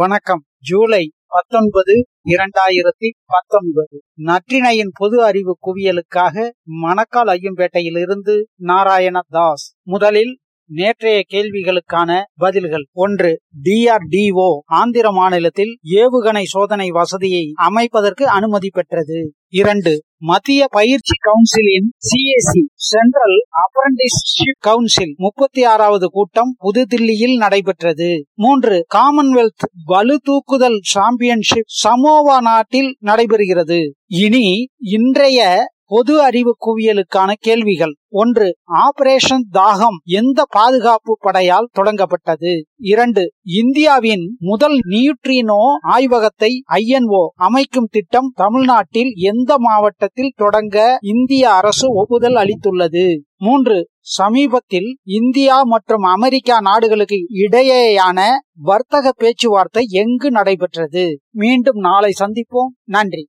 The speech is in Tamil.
வணக்கம். ஜூலை பத்தொன்பது இரண்டாயிரத்தி பத்தொன்பது. நற்றினையின் பொது அறிவு குவியலுக்காக மணக்கால் ஐயம்பேட்டையிலிருந்து நாராயண தாஸ் முதலில் நேற்றைய கேள்விகளுக்கான பதில்கள். ஒன்று டிஆர்டிஓ ஆந்திர மாநிலத்தில் ஏவுகணை சோதனை வசதியை அமைப்பதற்கு அனுமதி பெற்றது. இரண்டு மத்திய பயிற்சி கவுன்சிலின் சிஏசி சென்ட்ரல் அப்ரண்டிஸ்ஷிப் கவுன்சில் முப்பத்தி ஆறாவது கூட்டம் புதுதில்லியில் நடைபெற்றது. மூன்று காமன்வெல்த் பளு தூக்குதல் சாம்பியன்ஷிப் சமோவா நாட்டில் நடைபெறுகிறது. இனி இன்றைய பொது அறிவு குவியலுக்கான கேள்விகள். ஒன்று ஆபரேஷன் தாகம் எந்த பாதுகாப்பு படையால் தொடங்கப்பட்டது? இரண்டு இந்தியாவின் முதல் நியூட்ரினோ ஆய்வகத்தை ஐஎன்ஓ அமைக்கும் திட்டம் தமிழ்நாட்டில் எந்த மாவட்டத்தில் தொடங்க இந்திய அரசு ஒப்புதல் அளித்துள்ளது? மூன்று சமீபத்தில் இந்தியா மற்றும் அமெரிக்கா நாடுகளுக்கு இடையேயான வர்த்தக பேச்சுவார்த்தை எங்கு நடைபெற்றது? மீண்டும் நாளை சந்திப்போம். நன்றி.